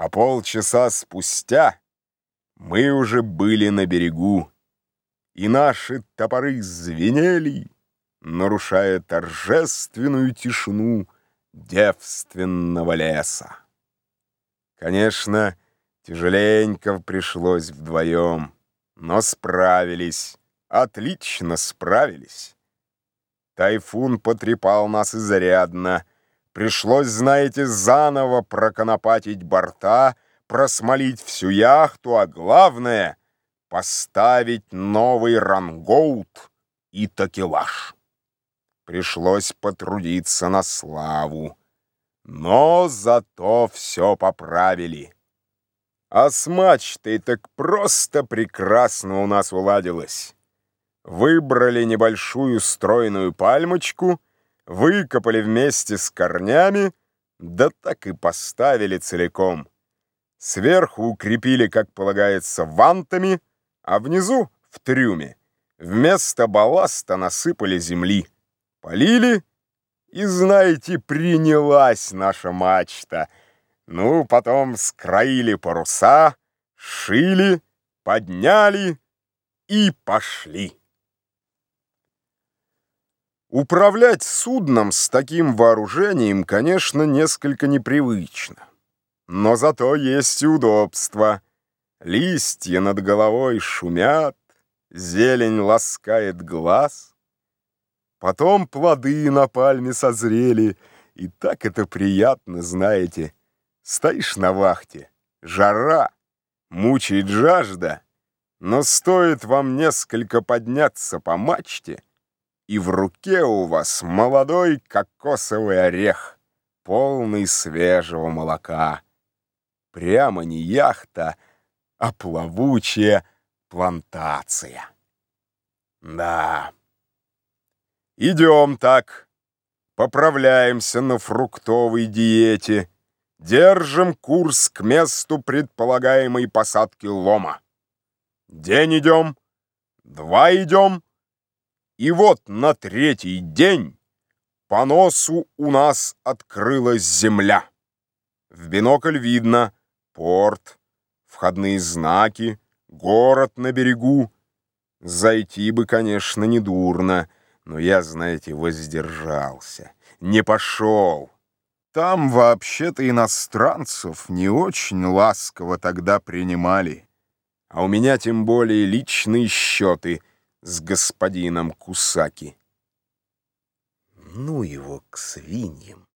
А полчаса спустя мы уже были на берегу, и наши топоры звенели, нарушая торжественную тишину девственного леса. Конечно, тяжеленько пришлось вдвоем, но справились, отлично справились. Тайфун потрепал нас изрядно, Пришлось, знаете, заново проконопатить борта, просмолить всю яхту, а главное — поставить новый рангоут и такелаж. Пришлось потрудиться на славу, но зато все поправили. А с мачтой так просто прекрасно у нас уладилось. Выбрали небольшую стройную пальмочку — выкопали вместе с корнями, да так и поставили целиком. Сверху укрепили, как полагается, вантами, а внизу, в трюме, вместо балласта насыпали земли. Полили, и, знаете, принялась наша мачта. Ну, потом скроили паруса, шили, подняли и пошли. Управлять судном с таким вооружением, конечно, несколько непривычно. Но зато есть удобство. Листья над головой шумят, зелень ласкает глаз. Потом плоды на пальме созрели, и так это приятно, знаете. Стоишь на вахте, жара, мучает жажда, но стоит вам несколько подняться по мачте — и в руке у вас молодой кокосовый орех, полный свежего молока. Прямо не яхта, а плавучая плантация. Да. Идем так, поправляемся на фруктовой диете, держим курс к месту предполагаемой посадки лома. День идем, два идем — и вот на третий день по носу у нас открылась земля. В бинокль видно порт, входные знаки, город на берегу. Зайти бы, конечно, недурно, но я, знаете, воздержался, не пошел. Там вообще-то иностранцев не очень ласково тогда принимали. А у меня тем более личные счеты — с господином Кусаки. Ну его к свиньям.